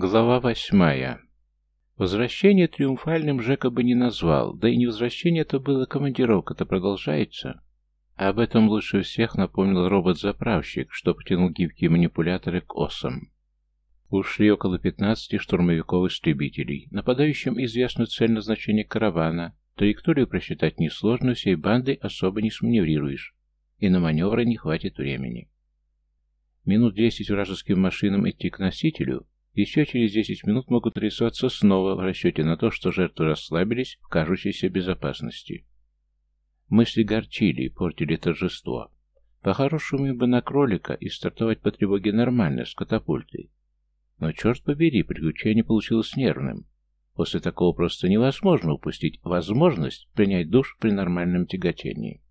Глава восьмая. Возвращение триумфальным Жека бы не назвал, да и не возвращение это было, командировка-то продолжается. А об этом лучше всех напомнил робот-заправщик, что потянул гибкие манипуляторы к осам. Ушли около пятнадцати штурмовиков-истребителей. Нападающим известна цель назначения каравана. Траекторию просчитать несложно, всей бандой особо не сманеврируешь. И на маневры не хватит времени. Минут десять вражеским машинам идти к носителю, еще через десять минут могут рисоваться снова в расчете на то, что жертвы расслабились в кажущейся безопасности. Мысли горчили и портили торжество. По-хорошему бы на кролика и стартовать по тревоге нормально, с катапультой. Но, черт побери, приключение получилось нервным. После такого просто невозможно упустить возможность принять душ при нормальном тяготении.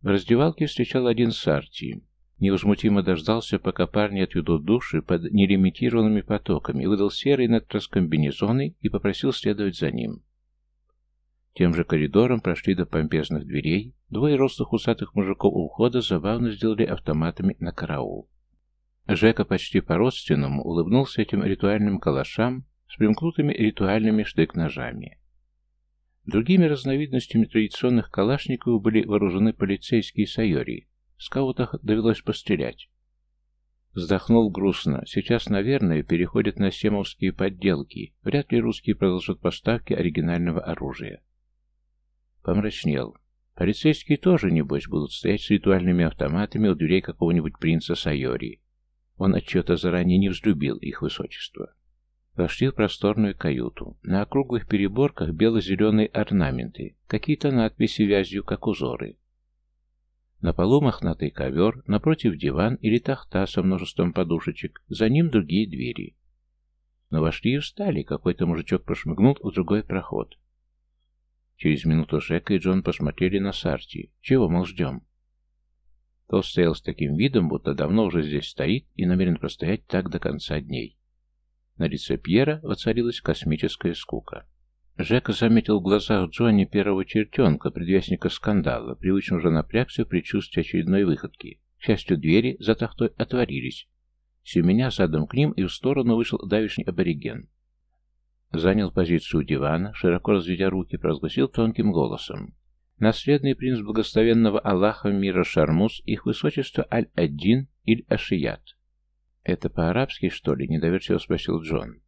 В раздевалке встречал один Сарти. Невозмутимо дождался, пока парни отведут души под нелимитированными потоками, выдал серый натроскомбинезоны и попросил следовать за ним. Тем же коридором прошли до помпезных дверей, двое рослых усатых мужиков у входа забавно сделали автоматами на караул. Жека почти по-родственному улыбнулся этим ритуальным калашам с примкнутыми ритуальными штык-ножами. Другими разновидностями традиционных калашников были вооружены полицейские сайори. Скаутах довелось пострелять. Вздохнул грустно. Сейчас, наверное, переходят на семовские подделки. Вряд ли русские продолжат поставки оригинального оружия. Помрачнел. Полицейские тоже, небось, будут стоять с ритуальными автоматами у дверей какого-нибудь принца Сайори. Он отчета заранее не взлюбил их высочество. Вошли в просторную каюту. На округлых переборках бело-зеленые орнаменты, какие-то надписи вязью, как узоры. На полу мохнатый ковер, напротив диван или тахта со множеством подушечек, за ним другие двери. Но вошли и встали, какой-то мужичок прошмыгнул в другой проход. Через минуту Жека и Джон посмотрели на Сарти. Чего, мол, ждем? Тот стоял с таким видом, будто давно уже здесь стоит и намерен простоять так до конца дней. На лице Пьера воцарилась космическая скука. Жека заметил в глазах Джонни первого чертенка, предвестника скандала, привычно уже напрягся в предчувствии очередной выходки. К счастью, двери за тахтой отворились. меня задом к ним и в сторону вышел давишний абориген. Занял позицию дивана, широко разведя руки, провозгласил тонким голосом. Наследный принц благословенного Аллаха мира Шармус, их высочество Аль-Аддин или Ашият. «Это по-арабски, что ли?» — недоверчиво спросил Джон.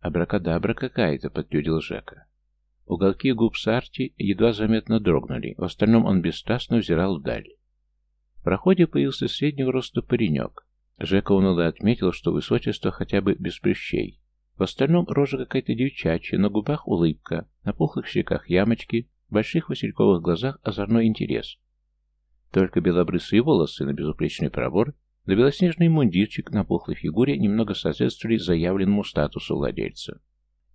«Абракадабра какая-то», — подтвердил Жека. Уголки губ Сарти едва заметно дрогнули, в остальном он бесстрастно взирал вдаль. В проходе появился среднего роста паренек. Жека уныло отметил, что высочество хотя бы без прыщей. В остальном рожа какая-то девчачья, на губах улыбка, на пухлых щеках ямочки, в больших васильковых глазах озорной интерес. Только белобрысые волосы на безупречный пробор, да белоснежный мундирчик на пухлой фигуре немного соответствовали заявленному статусу владельца.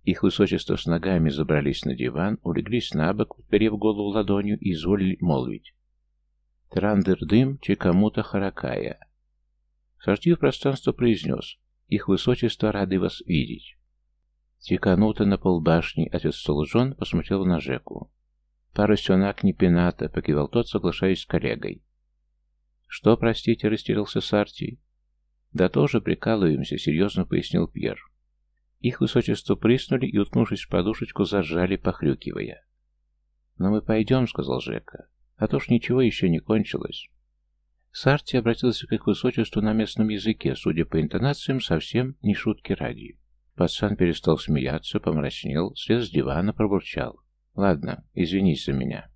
Их высочество с ногами забрались на диван, улеглись на бок, подперев голову ладонью и изволили молвить. Трандер-дым чекамута харакая. Сортив пространство произнес. Их высочество рады вас видеть. Тиканута на полбашни, отец Солжон посмотрел на Жеку. «Парусенак не пената», — покивал тот, соглашаясь с коллегой. «Что, простите?» — растерялся Сарти. «Да тоже прикалываемся», — серьезно пояснил Пьер. Их высочество приснули и, уткнувшись в подушечку, зажали, похрюкивая. «Но мы пойдем», — сказал Жека. «А то ж ничего еще не кончилось». Сарти обратился к их высочеству на местном языке, судя по интонациям, совсем не шутки ради. Пацан перестал смеяться, помрачнел, слез с дивана, пробурчал. Ладно, извинись за меня.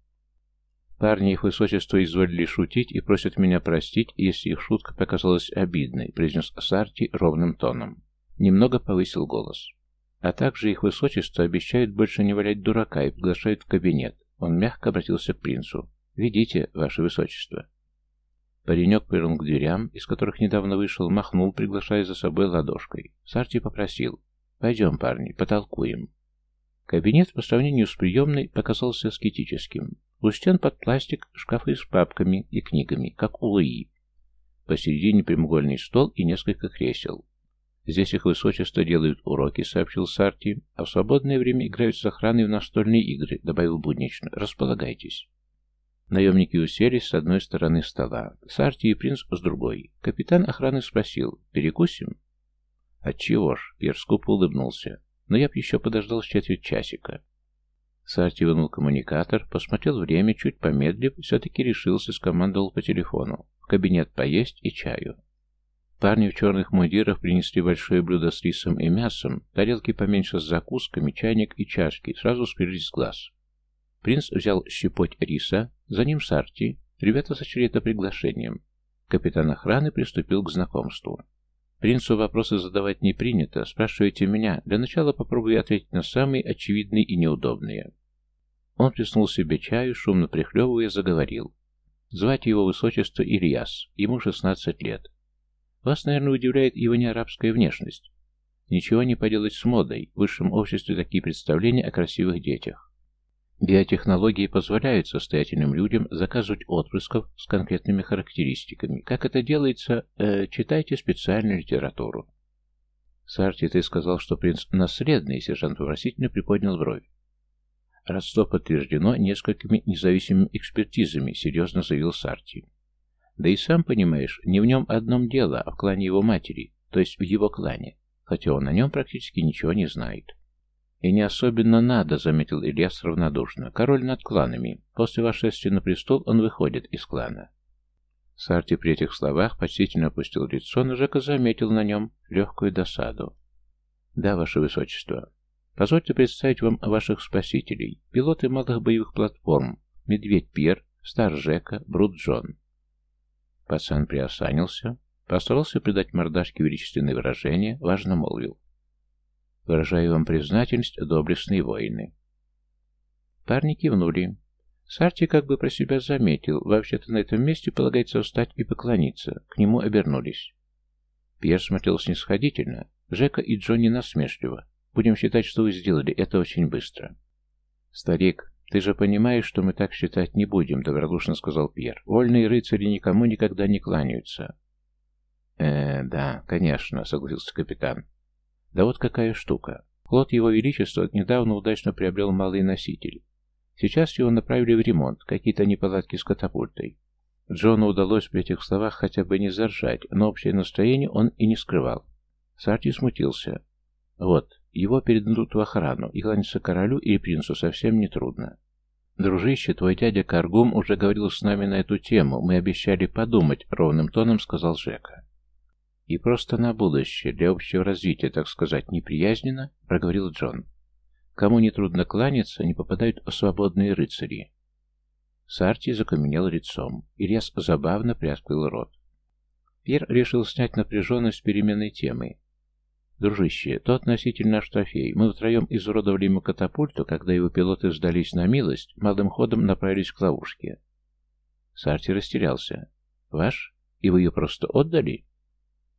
Парни их высочество изволили шутить и просят меня простить, если их шутка показалась обидной, произнес Сарти ровным тоном. Немного повысил голос. А также их высочество обещают больше не валять дурака и приглашают в кабинет. Он мягко обратился к принцу. «Ведите, ваше высочество». Паренек повернул к дверям, из которых недавно вышел, махнул, приглашая за собой ладошкой. Сарти попросил. «Пойдем, парни, потолкуем». Кабинет по сравнению с приемной показался аскетическим. У стен под пластик шкафы с папками и книгами, как у Луи. Посередине прямоугольный стол и несколько кресел. Здесь их высочество делают уроки, сообщил Сарти, а в свободное время играют с охраной в настольные игры, добавил буднично. Располагайтесь. Наемники уселись с одной стороны стола, Сарти и принц с другой. Капитан охраны спросил, перекусим? Отчего ж, Пьер улыбнулся. Но я б еще подождал с четверть часика. Сарти вынул коммуникатор, посмотрел время, чуть помедлив, все-таки решился, скомандовал по телефону. В кабинет поесть и чаю. Парни в черных мундирах принесли большое блюдо с рисом и мясом, тарелки поменьше с закусками, чайник и чашки, сразу скрылись с глаз. Принц взял щепоть риса, за ним Сарти. Ребята сочли это приглашением. Капитан охраны приступил к знакомству. Принцу вопросы задавать не принято, спрашивайте меня. Для начала попробую ответить на самые очевидные и неудобные. Он плеснул себе чаю, шумно прихлебывая, заговорил. Звать его высочество Ильяс, ему 16 лет. Вас, наверное, удивляет его неарабская внешность. Ничего не поделать с модой, в высшем обществе такие представления о красивых детях. Биотехнологии позволяют состоятельным людям заказывать отпрысков с конкретными характеристиками. Как это делается, э, читайте специальную литературу. Сарти, ты сказал, что принц наследный, сержант вопросительно приподнял бровь. Родство подтверждено несколькими независимыми экспертизами, серьезно заявил Сарти. Да и сам понимаешь, не в нем одном дело, а в клане его матери, то есть в его клане, хотя он о нем практически ничего не знает. «И не особенно надо», — заметил Ильяс равнодушно. «Король над кланами. После вошествия на престол он выходит из клана». Сарти при этих словах почтительно опустил лицо, но Жека заметил на нем легкую досаду. «Да, ваше высочество. Позвольте представить вам ваших спасителей. Пилоты малых боевых платформ. Медведь Пьер, Стар Жека, Брут Джон». Пацан приосанился, постарался придать мордашке величественное выражение, важно молвил. Выражаю вам признательность, доблестные воины. Парни кивнули. Сарти как бы про себя заметил. Вообще-то на этом месте полагается встать и поклониться. К нему обернулись. Пьер смотрел снисходительно. Жека и Джонни насмешливо. Будем считать, что вы сделали это очень быстро. Старик, ты же понимаешь, что мы так считать не будем, добродушно сказал Пьер. Вольные рыцари никому никогда не кланяются. Э, да, конечно, согласился капитан. Да вот какая штука. Флот Его Величества недавно удачно приобрел малый носитель. Сейчас его направили в ремонт, какие-то неполадки с катапультой. Джону удалось при этих словах хотя бы не заржать, но общее настроение он и не скрывал. Сарти смутился. Вот, его передадут в охрану, и кланяться королю или принцу совсем не трудно. «Дружище, твой дядя Каргум уже говорил с нами на эту тему. Мы обещали подумать», — ровным тоном сказал Жека. И просто на будущее, для общего развития, так сказать, неприязненно, проговорил Джон. Кому не трудно кланяться, не попадают свободные рыцари. Сарти закаменел лицом. Ильяс забавно приоткрыл рот. Пьер решил снять напряженность переменной темы. «Дружище, то относительно наш трофей. Мы втроем изуродовали ему катапульту, когда его пилоты сдались на милость, малым ходом направились к ловушке». Сарти растерялся. «Ваш? И вы ее просто отдали?»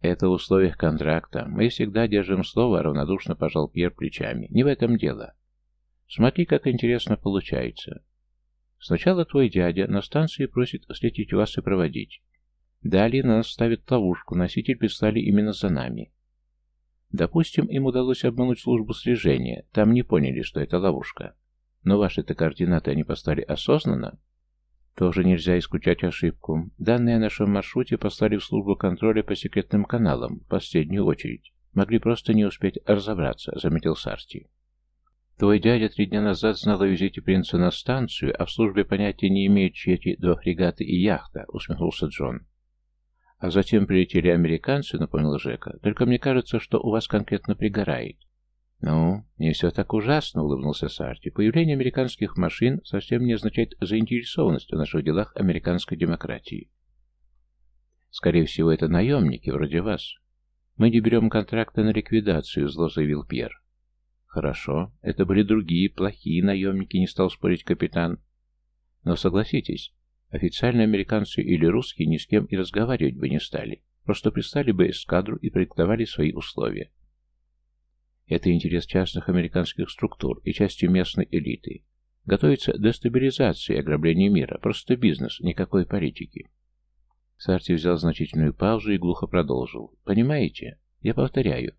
Это в условиях контракта. Мы всегда держим слово, равнодушно пожал Пьер плечами. Не в этом дело. Смотри, как интересно получается. Сначала твой дядя на станции просит встретить вас и проводить. Далее на нас ставят ловушку, носитель прислали именно за нами. Допустим, им удалось обмануть службу слежения, там не поняли, что это ловушка. Но ваши-то координаты они поставили осознанно, тоже нельзя исключать ошибку. Данные о нашем маршруте послали в службу контроля по секретным каналам, в последнюю очередь. Могли просто не успеть разобраться, заметил Сарти. Твой дядя три дня назад знал о визите принца на станцию, а в службе понятия не имеют, чьи эти два фрегата и яхта, усмехнулся Джон. А затем прилетели американцы, напомнил Жека. Только мне кажется, что у вас конкретно пригорает. «Ну, не все так ужасно», — улыбнулся Сарти. «Появление американских машин совсем не означает заинтересованность в наших делах американской демократии. Скорее всего, это наемники, вроде вас. Мы не берем контракты на ликвидацию», — зло заявил Пьер. «Хорошо, это были другие, плохие наемники», — не стал спорить капитан. «Но согласитесь, официально американцы или русские ни с кем и разговаривать бы не стали, просто пристали бы эскадру и проектовали свои условия». Это интерес частных американских структур и части местной элиты. Готовится дестабилизация и ограбление мира. Просто бизнес, никакой политики. Сарти взял значительную паузу и глухо продолжил. Понимаете? Я повторяю.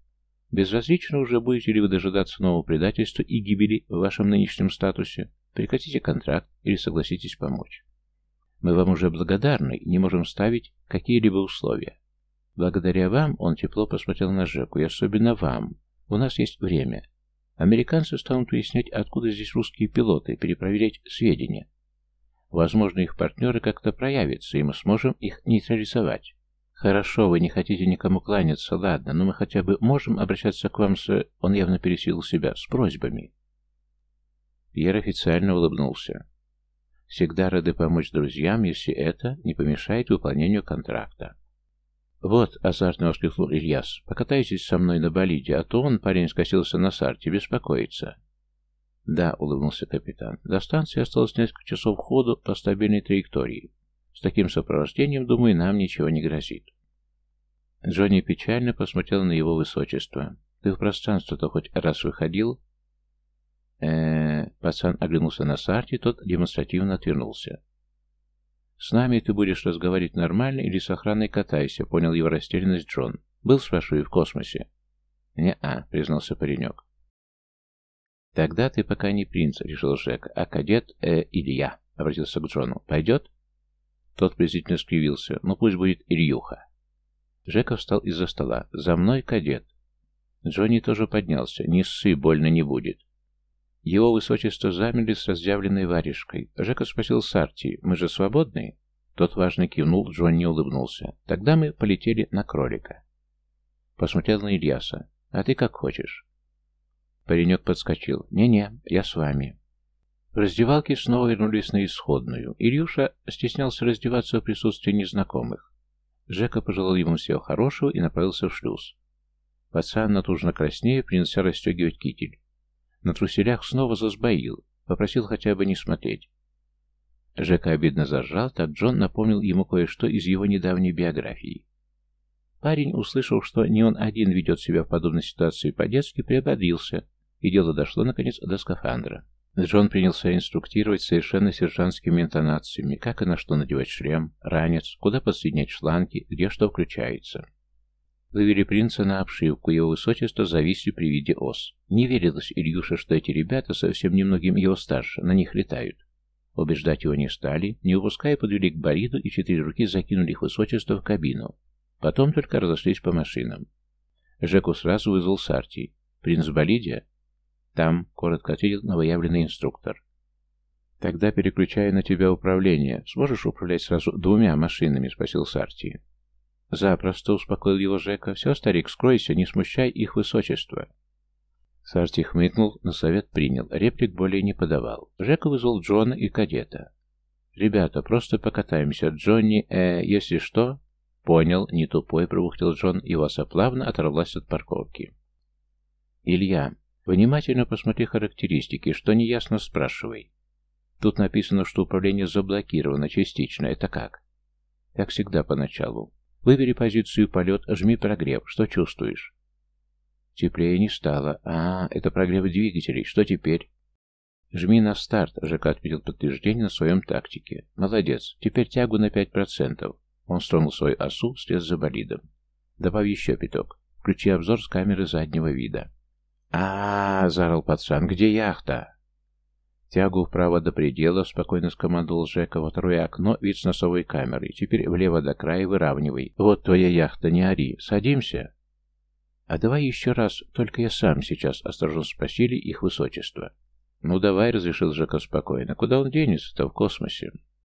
Безразлично уже будете ли вы дожидаться нового предательства и гибели в вашем нынешнем статусе. Прекратите контракт или согласитесь помочь. Мы вам уже благодарны и не можем ставить какие-либо условия. Благодаря вам, он тепло посмотрел на Жеку, и особенно вам. У нас есть время. Американцы станут выяснять, откуда здесь русские пилоты, перепроверять сведения. Возможно, их партнеры как-то проявятся, и мы сможем их нейтрализовать. Хорошо, вы не хотите никому кланяться, ладно, но мы хотя бы можем обращаться к вам с... Он явно пересилил себя, с просьбами. Пьер официально улыбнулся. Всегда рады помочь друзьям, если это не помешает выполнению контракта. «Вот», — азартно воскликнул Ильяс, — «покатайтесь со мной на болиде, а то он, парень, скосился на сарте, беспокоится». «Да», — улыбнулся капитан, — «до станции осталось несколько часов ходу по стабильной траектории. С таким сопровождением, думаю, нам ничего не грозит». Джонни печально посмотрел на его высочество. «Ты в пространство-то хоть раз выходил?» Э Пацан оглянулся на Сарти, тот демонстративно отвернулся. «С нами ты будешь разговаривать нормально или с охраной катайся», — понял его растерянность Джон. «Был, спрашиваю, в космосе?» «Не-а», — признался паренек. «Тогда ты пока не принц», — решил Жек, — «а кадет, э, Илья», — обратился к Джону. «Пойдет?» Тот презрительно скривился. «Ну, пусть будет Ильюха». Жека встал из-за стола. «За мной, кадет». Джонни тоже поднялся. «Не ссы, больно не будет». Его высочество замерли с разъявленной варежкой. Жека спросил Сарти, «Мы же свободны?» Тот важно кивнул, Джонни улыбнулся. «Тогда мы полетели на кролика». Посмотрел на Ильяса. «А ты как хочешь?» Паренек подскочил. «Не-не, я с вами». В раздевалке снова вернулись на исходную. Ильюша стеснялся раздеваться в присутствии незнакомых. Жека пожелал ему всего хорошего и направился в шлюз. Пацан натужно краснее принялся расстегивать китель. На труселях снова засбоил, попросил хотя бы не смотреть. Жека обидно зажал, так Джон напомнил ему кое-что из его недавней биографии. Парень, услышав, что не он один ведет себя в подобной ситуации по-детски, приободрился, и дело дошло, наконец, до скафандра. Джон принялся инструктировать совершенно сержантскими интонациями, как и на что надевать шлем, ранец, куда подсоединять шланги, где что включается. Вывели принца на обшивку, его высочество зависли при виде ос. Не верилось Ильюше, что эти ребята, совсем немногим его старше, на них летают. Убеждать его не стали, не упуская подвели к Бориду и четыре руки закинули их высочество в кабину. Потом только разошлись по машинам. Жеку сразу вызвал Сарти. «Принц Болидия?» «Там», — коротко ответил новоявленный инструктор. «Тогда переключаю на тебя управление. Сможешь управлять сразу двумя машинами?» — спросил Сарти. Запросто успокоил его Жека. Все, старик, скройся, не смущай их высочество. Сарти хмыкнул, но совет принял. Реплик более не подавал. Жека вызвал Джона и кадета. «Ребята, просто покатаемся. Джонни, э, если что...» «Понял, не тупой», — пробухтел Джон, и Васа плавно оторвалась от парковки. «Илья, внимательно посмотри характеристики. Что неясно, спрашивай. Тут написано, что управление заблокировано частично. Это как?» «Как всегда поначалу. Выбери позицию полет, жми прогрев. Что чувствуешь? Теплее не стало. А, это прогрев двигателей. Что теперь? Жми на старт, ЖК отметил подтверждение на своем тактике. Молодец. Теперь тягу на 5%. Он стронул свою осу вслед за болидом. Добавь еще пяток. Включи обзор с камеры заднего вида. а, -а, -а заорал пацан. «Где яхта?» Тягу вправо до предела, спокойно скомандовал Жека, второе окно, вид с носовой камеры. Теперь влево до края выравнивай. Вот твоя яхта, не ори. Садимся. А давай еще раз, только я сам сейчас, осторожно спросили их высочество. Ну давай, разрешил Жека спокойно. Куда он денется-то в космосе?